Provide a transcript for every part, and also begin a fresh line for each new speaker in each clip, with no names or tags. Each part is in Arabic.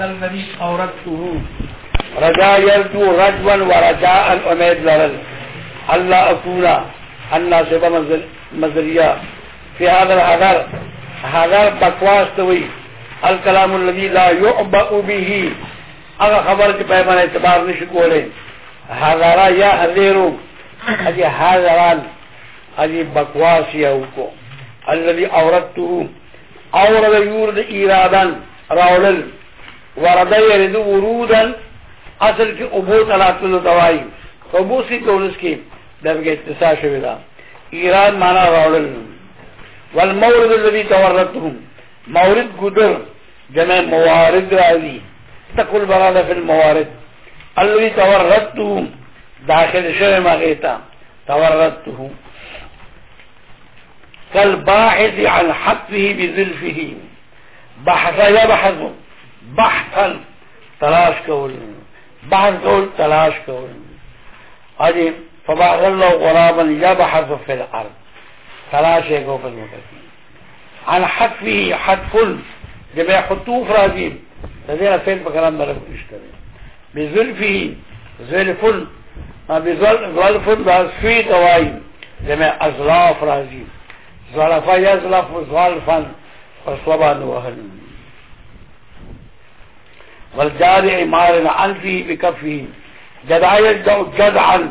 هذا الذي اوردته
رجا يرجو رجوا ورجاء امید لرل اللہ اکونا اللہ سبا مزریہ فی هذا الحضر حضر بکواس توئی الکلام الذي لا يعبأ به. اگر خبر کے پیمان اعتبار نہیں شکولے حضارا یا حضیرو اجی حضران اجی بکواس یہو کو اوردتو اورد یورد ایرادان راولل. ورد يرد ورودا اصل کې ابوت علاتل دوائی فبوسی کولس کې دغه اتساع شوی دا. ایران معنا راولل والمورد الذي توردته مورد قدر جمع موارد راضي تقول برادة في الموارد. الذي توردته داخل شوی مغیتا. توردته كالباحث عن حقه بذلفه. بحث يبحث بحثا تلاش کول بحث کول تلاش کول. أجي فبعث الله غرابا يبحث في الأرض. تلاش کو په مکه عن حتف جمع حطوف راځي دغه فعل په کلام باندې اشتره بذلفه زلف بذلف دا سوی دوائی. جمع ازلاف راځي زلف یزلف زلفا فصوبان وهل والجارع مارن انفی بکفی جدایت جو جدعن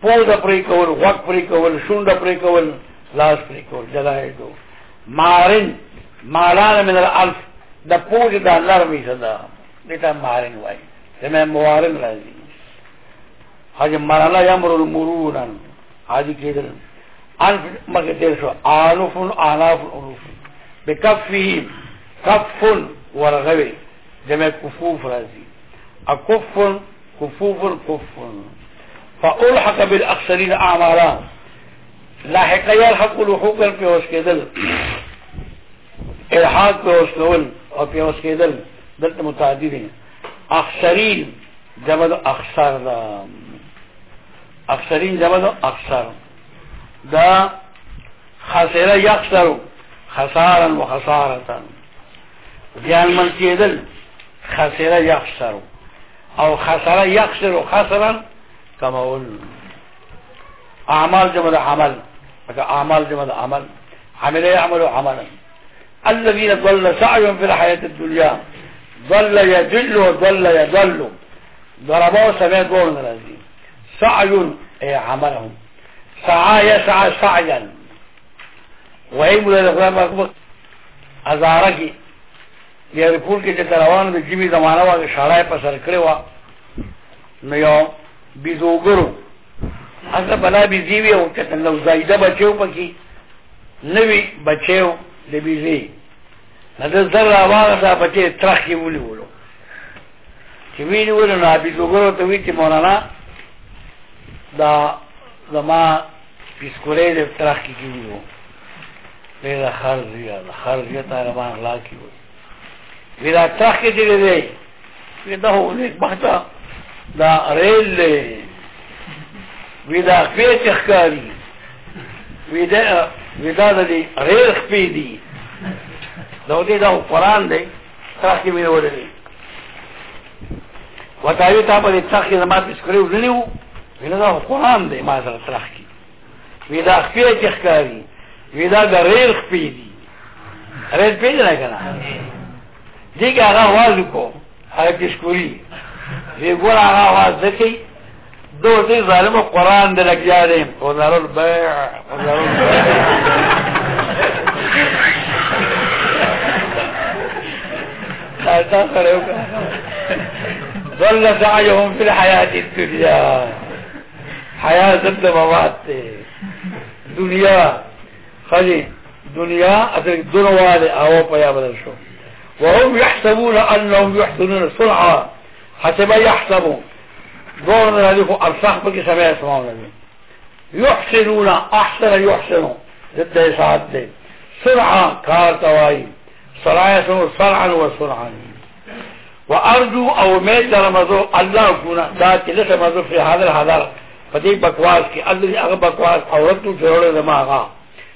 پوز پری کول وق پری کول شوند پری کول لاس پری کول جدایت جو مارن. مارن من الالف دا پوز دا اللہ رمی صدا. دیتا مارن وائی. سمی موارن رازی حاج مرانا یمر المرورن حاجی کیدر. انف مکہ دیر شو. آنفن آناف انفن. بکفی کفن ورغوی. جمع کفوف رازی اکف کفوف کف فألحق بالاخسرین أعمالا. لاحق يلحق لحوقا په اوس کېدل إلحاق په اوس کول أو په اوس کېدل دلته متعدی دي اخسرین جمع أخسر. دا اخسرین جمع أخسر. دا خسر یخسر خسارا و خسارتا زیان من کېدل خسر یخسر أو خسر یخسر خسرا کمول أعمال جمع عمل. أعمال جمع عمل. عمل يعمل عملا. الذين ضل سعيهم في الحياة الدنيا ضل يدل وضل يضل ضربوا سمع دور رازي سعي أي عملهم. سعى يسعى سعيا. وهم للغلام ازارکی یا رپور کې چې روان د جیمی زمانہ وا شړای په سر کړی و نو یو بيزوګرو هغه بلا بيزيوي او چې نو زایده بچو پکې نوی بچو د بيزي نه د زر روانه دا بچي ترخي ولي ولو چې ویني ولو نه بيزوګرو ته وی چې مولانا دا زما پیسکولې د ترخي کیږي ویدا خرزیا خرزیا تا روان اخلاق کی ویدا ترخي دې دې ویدا هو نه بحثا دا ریل له ویدا خپې تخکاری ویدا ویدا دې ریل خپې دي دا دې دا قرآن دی۔ ترخي مې ورته وتاوی تا په ترخي زما پیسکولې ولنیو ویدا دا قرآن دی ما سره ترخي ویدا خپې تخکاری ویدا د ریل خپې دي ریل پیژ نه کنه دې کې هغه आवाज کو هغه کشکوري وی ګور هغه आवाज دکی دو دې ظالم قرآن دې لګ جاري او نارو البيع او نارو تا سره ضل سعيهم في الحياة الدنيا حياة الدموات دنیا خلی دنیا اصل دنواله او پیا بدل شو وهم يحسبون أنهم يحسنون صنعا. حسب يحسبون. دور من هذه بك سمع اسمعون يحسنون، أحسن يحسنون. ضد ساعت صنعا كار توائی صلاة صنعا وصنعا. وارجو او امید درمزو اللہ کونا دا چلس مزو فی حاضر حاضر فتی بکواس کی اللہ اگر بکواس عورتو چھوڑے دماغا.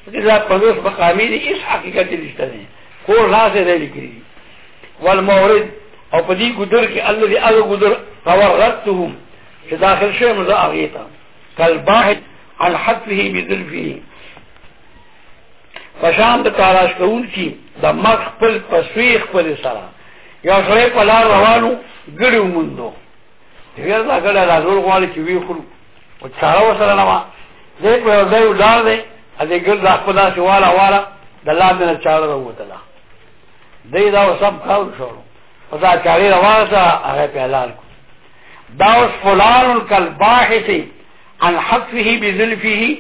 فتی دا پندرس مقامی دی اس حقیقت دلشتہ دیں کور لا سے دے والمورد. او په دې ګدر کې الذي هغه ګدر تورثتهم چې داخل شوی مزه هغه ته. کل باحث عن حتفه بذلفه. پشان د تاراش کول کی د مخ خپل پسوی خپل سره. یو سره په لار روانو ګړو مندو ویل دا ګړه را زول غواړي چې وی خلو او چاره وسره نه دې په یو ځای ولار دی ا دې ګل د خپل لاس والا والا د لاندې چاره وروتله دی دا سب کار شروع پتا چاری روان سا اگر پہلان کو دا اس فلان کل باحثی عن حفه بذلفه.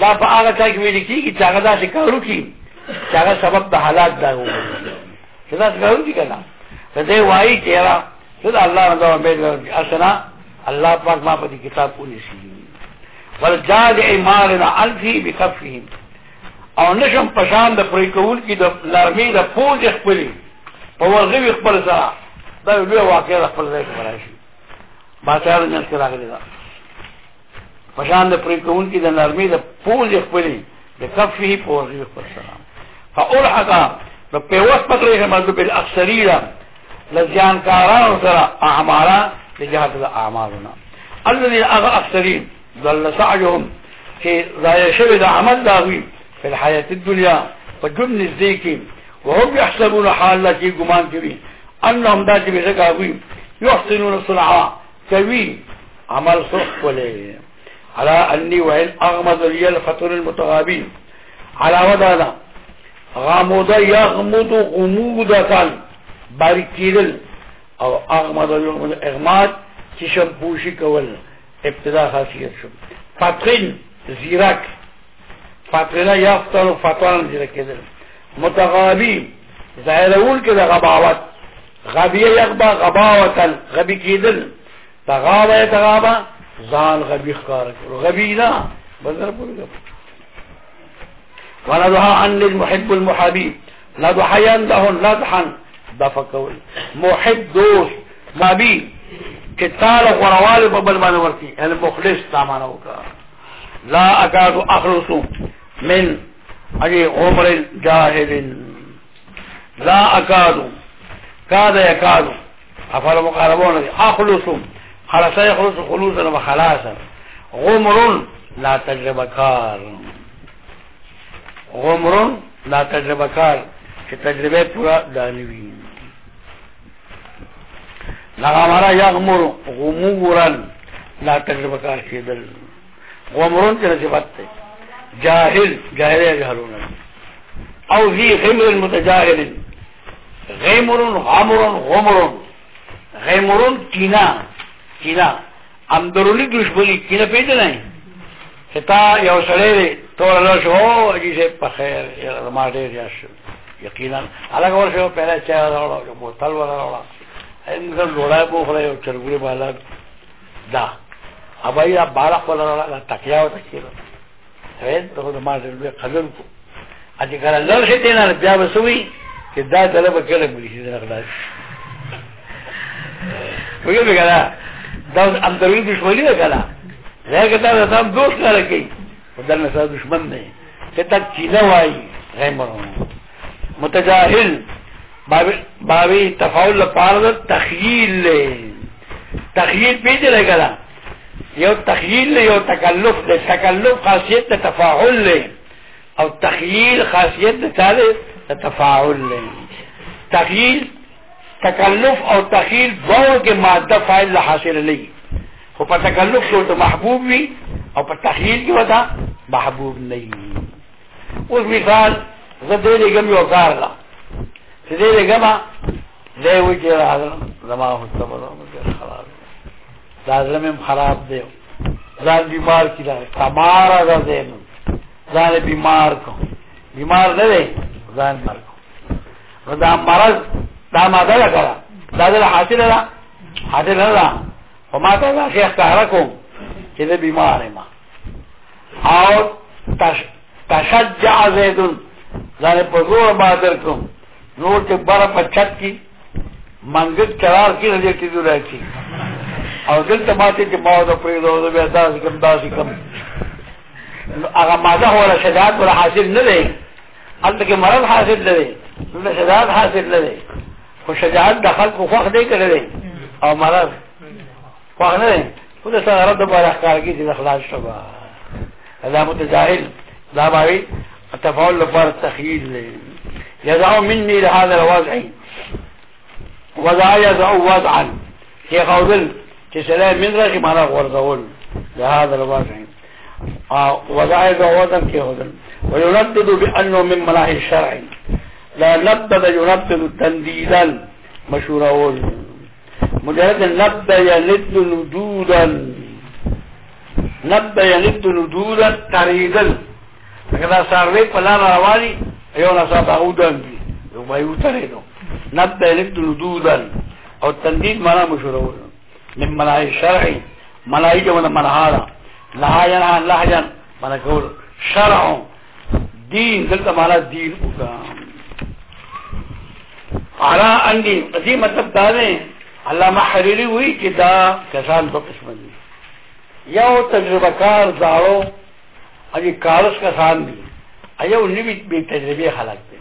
دا پا آگا چاکی ویلی کی گی چاگا دا سکارو کی چاگا سبب دا حالات دا ہو چاگا سکارو کی کنا فدے وائی چیرا فد اللہ نظر بید ورد اصنا اللہ پاک ما پا دی کتاب اولی سی ورجال عمارنا الفی بکفهم. او نشم پشان د پرې کول کې د لارمي د پوز خپلې. په ورغوي خپل سره. دا یو لوی واقعه خپل ځای کې راشي باچار نه څه راغلی دا پشان د پرې کول کې د لارمي د پوز خپلې. د کفه په ورغوي خپل سره. فاولحق نو په وخت پکړې هم د په اکثریه لزیان کارانو سره اعمالا د جهاد د اعمالنا الذي اغا اکثرین ضل سعيهم في ضايع شوي ده عمل داوي في الحياة الدنيا فجبن الزيكي وهم يحسبون حال شيء قمان كبير أنهم دا جبه زكاوي يحسنون صنعا كوي عمل صح وليه على أني وإن أغمض لي الفطر المتغابين. على ودانا غامض يغمض غموضة باریک کیدل أو أغمض یغمض اغماد چشم پوشی کول ابتدا خاصیت شو زیرک فترنا یفتر و فتران زیرک کدل متغابی ظاهرون که ده غباوت. غبیه یغبا غباوتا غبی کدل تغابا یتغابا ځان غبی خکار غبی نه پوری گپ ولدها عن للمحب المحابي لضحيا له لضحا دفقول محب دوست مابي چې تعالی غوړواله په بل باندې ورتي مخلص سامان وکا لا اکاد اخلص من اجی عمر جاہل لا اکادو کاد یکادو افر مقاربون. اخلصو خلص یخلص خلوصا و خلاصا غمر لا تجربه کار. غمر لا تجربه کار. کہ تجربه پورا دانوی. لغمرا یغمر غمورا. لا تجربه کار شیدل غمرون چی نصفت تے. جاہل جاہل یجہلون او ذی غمر متجاہل۔ غمر غمر غمر غمر کینا کینا اندرونی دشمنی کینا پیدا نہیں۔ کتا یو سڑے دے، توڑا لشو او جی سے پخیر، یا رما دیر یا یقینا علاقہ ورشو پہلے چاہ روڑا جو بوتل ورہ روڑا انگر لوڑای بوخ رہے چرگوری بالا۔ دا، اب آئی آپ بارہ کھولا روڑا تکیاو سید دغه ما دې قلل کو. ا دې ګره لږ شي دینه بیا وسوي چې دا طلب کله ملي شي نه خلاص وګورې ګره دا اندرونی دښمنی ده ګره. راګه دا تاسو دوست سره کوي خدای نه ساده دښمن نه ته تک چیله وای غیمرونه متجاهل. باوی تفاول لپاره تخیل تخیل پیدا لګره یو تخیل یو تکلف د تکلف خاصیت د تفاعل له أو تخیل خاصیت د تعالی د تفاعل له تخیل تکلف أو تخیل دوه کې مادة فاعل حاصل لې خو په تکلف کې ته محبوب وي أو په تخیل کې ودا محبوب نه وي اوس مثال زه دې لګم یو کار لا. دې وی چې راغلم زما هو صبر أو دا زمم خراب دی. ځان بیمار تمارا دا. دې ځان بیمار کو. بیمار نه دی ځان بیمار کو. نو دا مرض دا ماده لګا دا د حاصل ده؟ حاصل ده. او ما ته دا شیخ کار کوم چې دې بیمار ما او تشجع زیدون ځان په زور باندې کوم. نور چې بار په چت کې منګت قرار کې رځي کې جوړه کی أو دلته ماته چې ما د پیدا أو بیا داسې کوم داسې کوم هغه ماده ولا شجاعت ولا حاصل نه دی هلته کې مرض حاصل نه دی نو شجاعت حاصل نه دی خو شجاعت د خلکو خوښ دی کړی أو مرض. خوښ نه دی خو د سره رد په اخکار کې چې خلاص شو دا متجاهل. دا باوی تفاعل لپاره تخیل دی يدعو مني لهذا الوضع. وضع يدعو وضعا. هي قول چې سلام من رغي معنا ورغول لهذا الوضع. وضع يدعو وضعا كي هدل ويردد بأنه من ملاهي الشرع. لا نبدد ينبدد تنديدا مشهور اول مجرد نبد يلد ندودا نبد يلد ندودا تريدل کدا سروي په لار رواني یو نه ساته اودن دي یو به یو ترېدو نبد يلد ندودا أو تندید معنا مشهور اول من ملائی شرعی. ملائی جو مطلب من ملحادا لحاجن عن مطلب من اقول شرع. دین، دلتا مالا دین اکا علا اندی اسی مطلب دارے اللہ محریری ہوئی کہ دا کسان دو قسم دی. یو تجربہ کار دارو، اجی کارس کسان دی. ایو نبی بی تجربی خلق دی.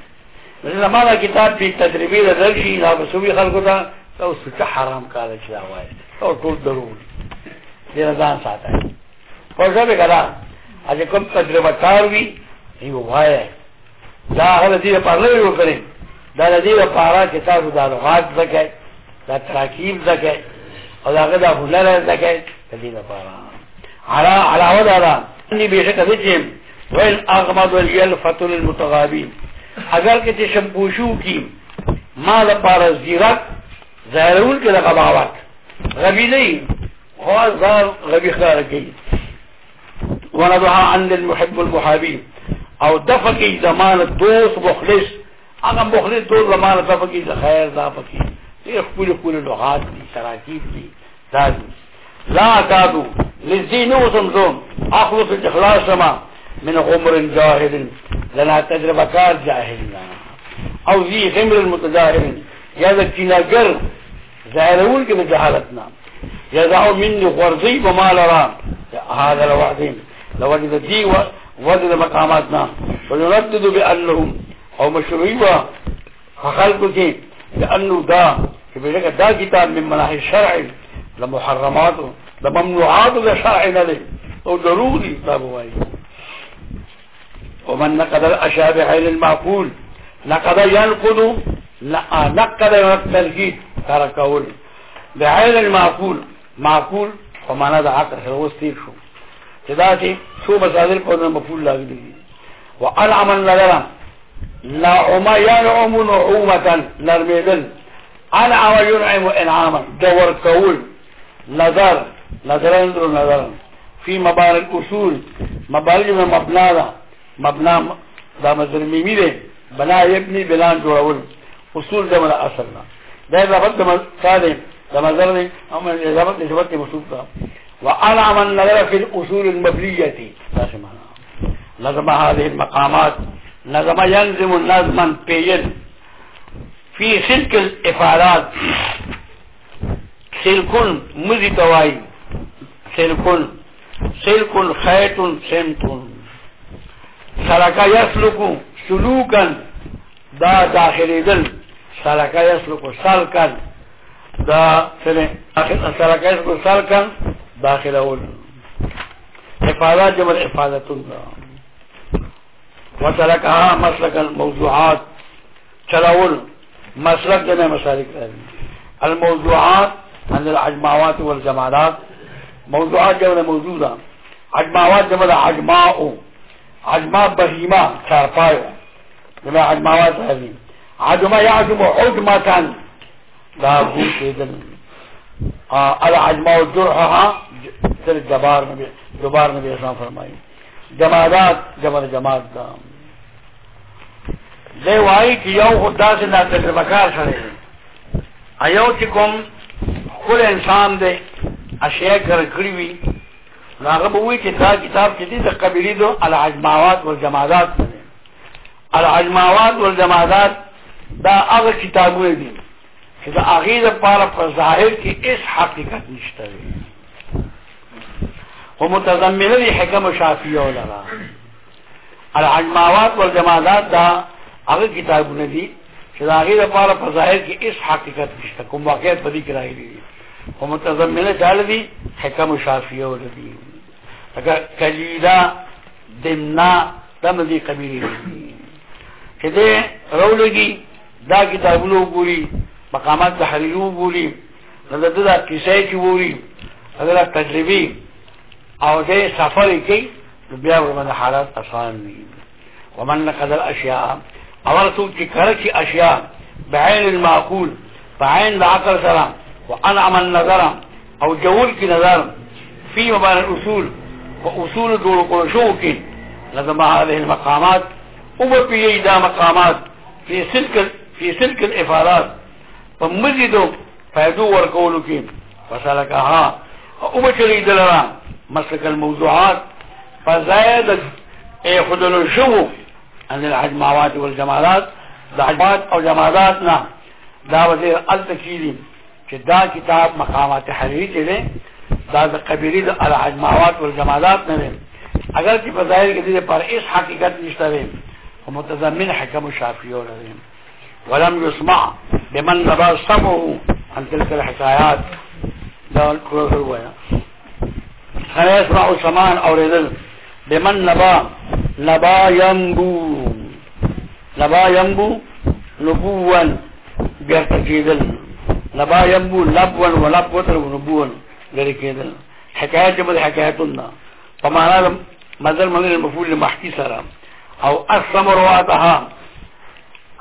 مثلا مالا کتاب بی تجربی دا درشی دا خلقو دا، تو سچا حرام کارا چلا ہوا ہے. أو ټول ضروري دې ځان ساتي په څه به کړه أجي کوم تجربه کار وی یو وایي دا هغه دې په لور وکړي دا د دې لپاره چې تاسو دا لغات زکه دا تراکیب زکه أو دا غدا هنر زکه دې لپاره على على ودا اني بشک د چې وين اغمض اليلفة للمتغابين اگر کې چې شمپوشو کی ما لپاره زیرت ظاهرون کې د غباوت غبي نه هو ظاهر غبي خار کوي ونضع عند المحب المحابين. أو دفقي زمان دوست مخلص. هغه مخلص ټول زمانه ته پکې د خیر پکې ډېر خپل خپل لغات دي تراکیب دي دا دي لا کادو لذین وسمزوم أخلص الإخلاص ما من عمر جاهل. لنا تجربة کار جاهل. أو ذي غمر المتجاهل یا د کیناګر ظاهرون کې د جهالتنا يدعو مني غرضي وما لرا هذا الوعدين لوجد دي وجد مقاماتنا ويردد بأنهم أو مشروعی وا خلقو کې لأنه دا چې بلګه دا کتاب من مناهي شرع لمحرمات لممنوعات د شرع نه دي أو ضروري کتاب وایي ومن نقد الاشابه للمعقول نقد ينقض نقد التركيب تركول بعين المعقول معقول فمانا دا عقل سروس تیر شو. چدا چې شو مسادر په مفعول لاګي وانعم النظر نعم ينعم نعومة نرميدل. انعم ينعم انعاما دور كول نظر نظر انظر نظر في مباني الاصول مباني من مبنا دا. مبنا دا مزر ميمي ده بنا يبني بلان جوړول اصول ده من اصلنا مقامات ربط دمزر دمزر دے ہم ربط نسبت کے نظم هذه نظم پیجن فی صدق الافعالات سلکن مزی توائی سلکن سلکن خیتن سمتن سرکا یسلکو سلوکن دا داخلی دل. سلك يسلك سلكا دا سلك يسلك سلكا داخل اول افعالات جمع افعالات وتركها مسلك الموضوعات چلول مسلك جمع مسالك الموضوعات عن العجماوات والجمادات موضوعات جمع موجودة عجماوات جمع عجماء عجماء بهيمة شارفايو جمع عجماوات هذه عجمہ یعجمہ عجمہ کن دا بوشی دل العجمہ و جرحہ تر جبار نبی جبار نبی اسلام فرمائی. جمادات، جمال جماد دا. دے وائی کی یو خود سے نا تجربہ کار سرے. دے ایو چکم خود انسان دے اشیاء کرکڑیوی ناغب ہوئی کہ دا کتاب کی دی دا قبیلی دو العجماوات والجمادات دے. العجماوات والجمادات دا هغه کتابونه دي چې دا هغه لپاره په ظاهر کې هیڅ حقیقت نشته او متضمنه دي حکم شافعي ولا العجماوات والجمادات دا هغه کتابونه دي چې دا غیر لپاره په ظاهر کې هیڅ حقیقت نشته. کوم واقعیت بدی کې راغلي دي؟ او متضمنه چاله دي حکم شافعیه ولدي اگر کلیلا دمنا دم دي قبیله دي. چې دې رولګي دا کتابونو ګوري مقامات تحریرو ګوري دا کیسه کې ګوري اگر تجربي أو دې سفر کوي بیا ورمن حالات آسان دي ومن نقد الاشياء اول څوک چې کړه اشیاء بعین المعقول بعین العقل سره وانعم النظر أو جول کی نظر في مبان الاصول واصول دول قرشو کې لازم هذه المقامات وبقي دا مقامات في سلك في سلك الافادات فمزيدو فيدو ورقولو کې فسلكها. وبچري دلرا مسلك الموضوعات اي خدلو شو عن العجماوات والجمالات. دا عجمات أو جمالات نه دا وزیر التکیلی چې دا کتاب مقامات حریری دی دا د قبیلی د العجماوات والجمالات نه اگر چې په ظاهر کې پر هیڅ حقیقت نشته دی أو حکم ولم يسمع بمن نبا سمعه. عن تلك الحكايات؟ دا کړو وایا خلا يسمع سمان اوریدل بمن نبا؟ نبا ينبو. نبا ينبو نبوان بیرته کېدل نبا ينبو لبوان ولبوتر ونبوان لري کېدل حکایت جمع حکایتنا فمعنى مدل من المفعول لمحكي سرا أو اسم رواتها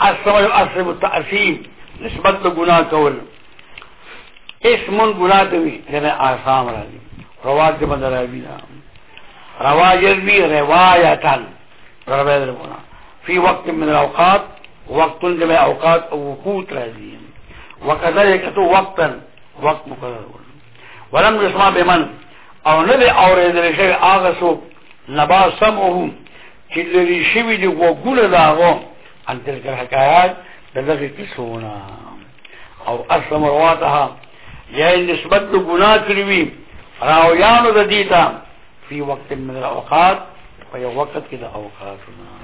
اسم يؤسم التأثيم نسبت لگناہ کول اسم گناہ توی یعنی آسام راضی روات جمع دراوینا روا يروي رواية روایت ربنا في وقت من الأوقات وقت جمع أوقات أو وقوت راځي وكذلك تو وقتا وقت مقرر. ولم يسمع بمن؟ أو دی اورېدل شي هغه څوک نبا سمعه چې لري شوي دي وګوله داغو. ان تلك الحكايات دغه کیسونه أو أسلم رواتها. یا نسبت د ګناه کړی وي راویانو د دیتا في وقت من الأوقات وخت کې د اوقاتونه